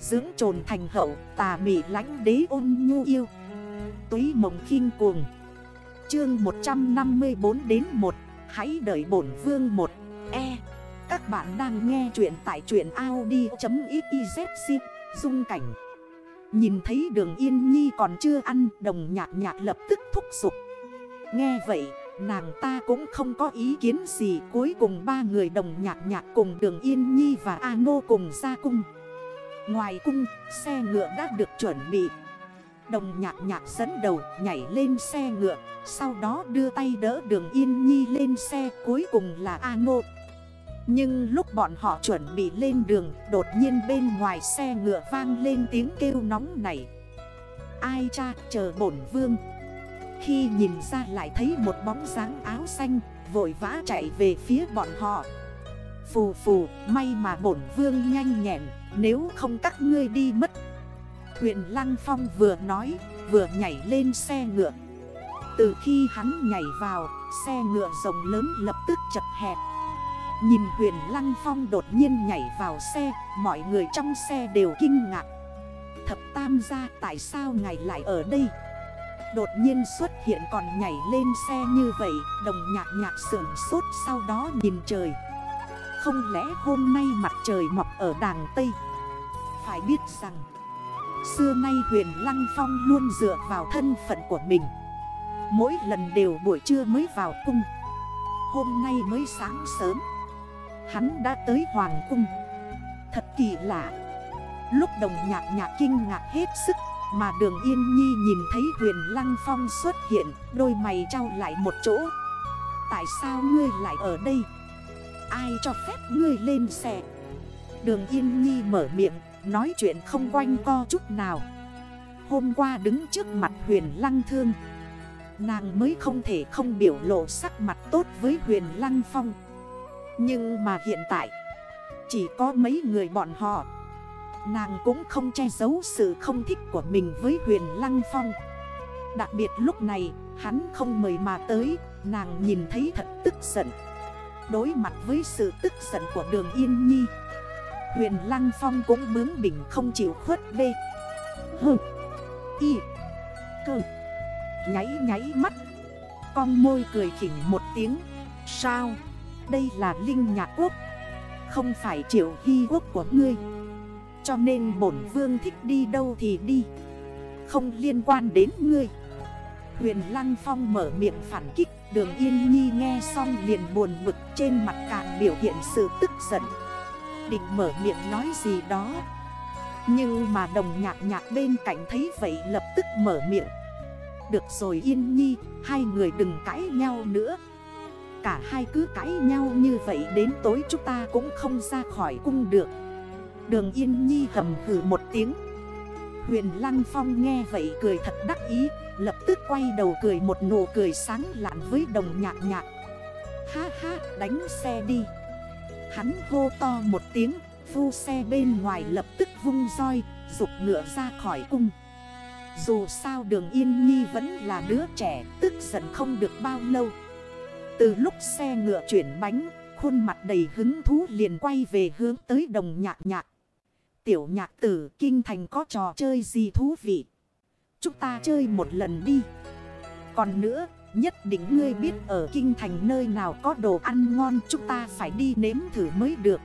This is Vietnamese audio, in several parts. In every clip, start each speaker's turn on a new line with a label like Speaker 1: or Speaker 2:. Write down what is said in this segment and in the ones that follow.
Speaker 1: Dưỡng trồn thành hậu, tà mị lánh đế ôn nhu yêu. Túy mộng khinh cuồng. Chương 154 đến 1 Hãy đợi bổn vương 1 E. Các bạn đang nghe chuyện tại truyện Audi.xyz Dung cảnh. Nhìn thấy đường yên nhi còn chưa ăn, Đồng nhạc nhạc lập tức thúc giục. Nghe vậy, nàng ta cũng không có ý kiến gì. Cuối cùng ba người đồng nhạc nhạc cùng đường yên nhi và A Nô cùng ra cung. Ngoài cung, xe ngựa đã được chuẩn bị. Đồng nhạc nhạc dẫn đầu nhảy lên xe ngựa, Sau đó đưa tay đỡ đường Yên Nhi lên xe, cuối cùng là A Nô Nhưng lúc bọn họ chuẩn bị lên đường, Đột nhiên bên ngoài xe ngựa vang lên tiếng kêu nóng này Ai cha, chờ bổn vương. Khi nhìn ra lại thấy một bóng dáng áo xanh, Vội vã chạy về phía bọn họ. Phù phù, may mà bổn vương nhanh nhẹn, Nếu không các ngươi đi mất. Huyền Lăng Phong vừa nói, vừa nhảy lên xe ngựa. Từ khi hắn nhảy vào, xe ngựa rồng lớn lập tức chật hẹp. Nhìn huyền Lăng Phong đột nhiên nhảy vào xe, Mọi người trong xe đều kinh ngạc. Thập tam gia, tại sao ngài lại ở đây? Đột nhiên xuất hiện còn nhảy lên xe như vậy, Đồng nhạc nhạc sườn sốt sau đó nhìn trời. Không lẽ hôm nay mặt trời mọc ở đàng Tây? Phải biết rằng, Xưa nay huyền Lăng Phong luôn dựa vào thân phận của mình. Mỗi lần đều buổi trưa mới vào cung. Hôm nay mới sáng sớm, Hắn đã tới Hoàng cung. Thật kỳ lạ. Lúc đồng nhạc nhạc kinh ngạc hết sức, Mà đường Yên Nhi nhìn thấy huyền Lăng Phong xuất hiện, Đôi mày trao lại một chỗ. Tại sao ngươi lại ở đây? Ai cho phép ngươi lên xe. Đường Yên Nhi mở miệng, Nói chuyện không quanh co chút nào. Hôm qua đứng trước mặt huyền lăng thương, Nàng mới không thể không biểu lộ sắc mặt tốt với huyền lăng phong. Nhưng mà hiện tại, Chỉ có mấy người bọn họ. Nàng cũng không che giấu sự không thích của mình với huyền lăng phong. Đặc biệt lúc này, hắn không mời mà tới, Nàng nhìn thấy thật tức giận. Đối mặt với sự tức giận của đường Yên Nhi. Huyền Lăng Phong cũng bướng bỉnh không chịu khuất bê. Hừ. Y. Cơ. Nháy nháy mắt. Con môi cười khỉnh một tiếng. Sao? Đây là Linh Nhạc Quốc. Không phải triệu hy quốc của ngươi. Cho nên bổn vương thích đi đâu thì đi. Không liên quan đến ngươi. Huyền Lăng Phong mở miệng phản kích Đường Yên Nhi nghe xong liền buồn bực Trên mặt càng biểu hiện sự tức giận. Định mở miệng nói gì đó. Nhưng mà đồng nhạc nhạc bên cạnh thấy vậy lập tức mở miệng. Được rồi Yên Nhi, hai người đừng cãi nhau nữa. Cả hai cứ cãi nhau như vậy đến tối chúng ta cũng không ra khỏi cung được. Đường Yên Nhi hầm hử một tiếng. Huyền Lăng Phong nghe vậy cười thật đắc ý, Lập tức quay đầu cười một nụ cười sáng lạn với đồng nhạc nhạc. Ha ha, đánh xe đi. Hắn hô to một tiếng, Phu xe bên ngoài lập tức vung roi Rục ngựa ra khỏi cung. Dù sao đường Yên Nhi vẫn là đứa trẻ, Tức giận không được bao lâu. Từ lúc xe ngựa chuyển bánh, Khuôn mặt đầy hứng thú liền quay về hướng tới đồng nhạc nhạc. Tiểu nhạc tử kinh thành có trò chơi gì thú vị? Chúng ta chơi một lần đi. Còn nữa, Nhất định ngươi biết ở kinh thành nơi nào có đồ ăn ngon, chúng ta phải đi nếm thử mới được.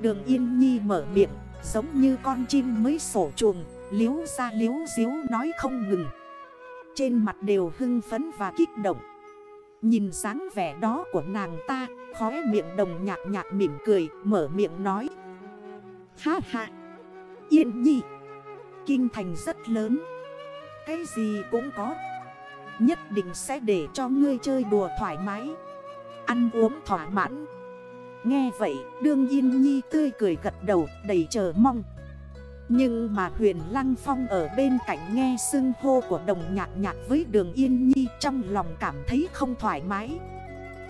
Speaker 1: Đường Yên Nhi mở miệng, giống như con chim mới sổ chuồng, Liếu ra liếu diếu nói không ngừng. Trên mặt đều hưng phấn và kích động. Nhìn dáng vẻ đó của nàng ta, Khóe miệng đồng nhạc nhạc mỉm cười, Mở miệng nói Ha ha. Yên Nhi. Kinh thành rất lớn. Cái gì cũng có. Nhất định sẽ để cho ngươi chơi đùa thoải mái. Ăn uống thỏa mãn. Nghe vậy, đương Yên Nhi tươi cười gật đầu, đầy chờ mong. Nhưng mà huyền Lăng Phong ở bên cạnh nghe xưng hô của đồng nhạc nhạc với đường Yên Nhi Trong lòng cảm thấy không thoải mái.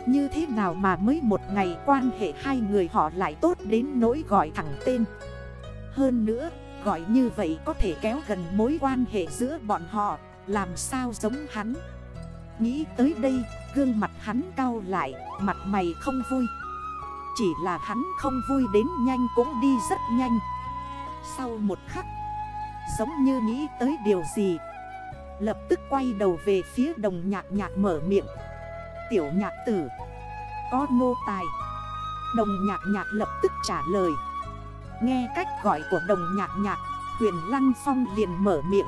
Speaker 1: Như thế nào mà mới một ngày quan hệ hai người họ lại tốt đến nỗi gọi thẳng tên. Hơn nữa, gọi như vậy có thể kéo gần mối quan hệ giữa bọn họ, làm sao giống hắn? Nghĩ tới đây, Gương mặt hắn cao lại, Mặt mày không vui. Chỉ là hắn không vui đến nhanh cũng đi rất nhanh. Sau một khắc, Giống như nghĩ tới điều gì, Lập tức quay đầu về phía đồng nhạc nhạc mở miệng. Tiểu nhạc tử. Có nô tài. Đồng nhạc nhạc lập tức trả lời. Nghe cách gọi của đồng nhạc nhạc, Huyền Lăng Phong liền mở miệng.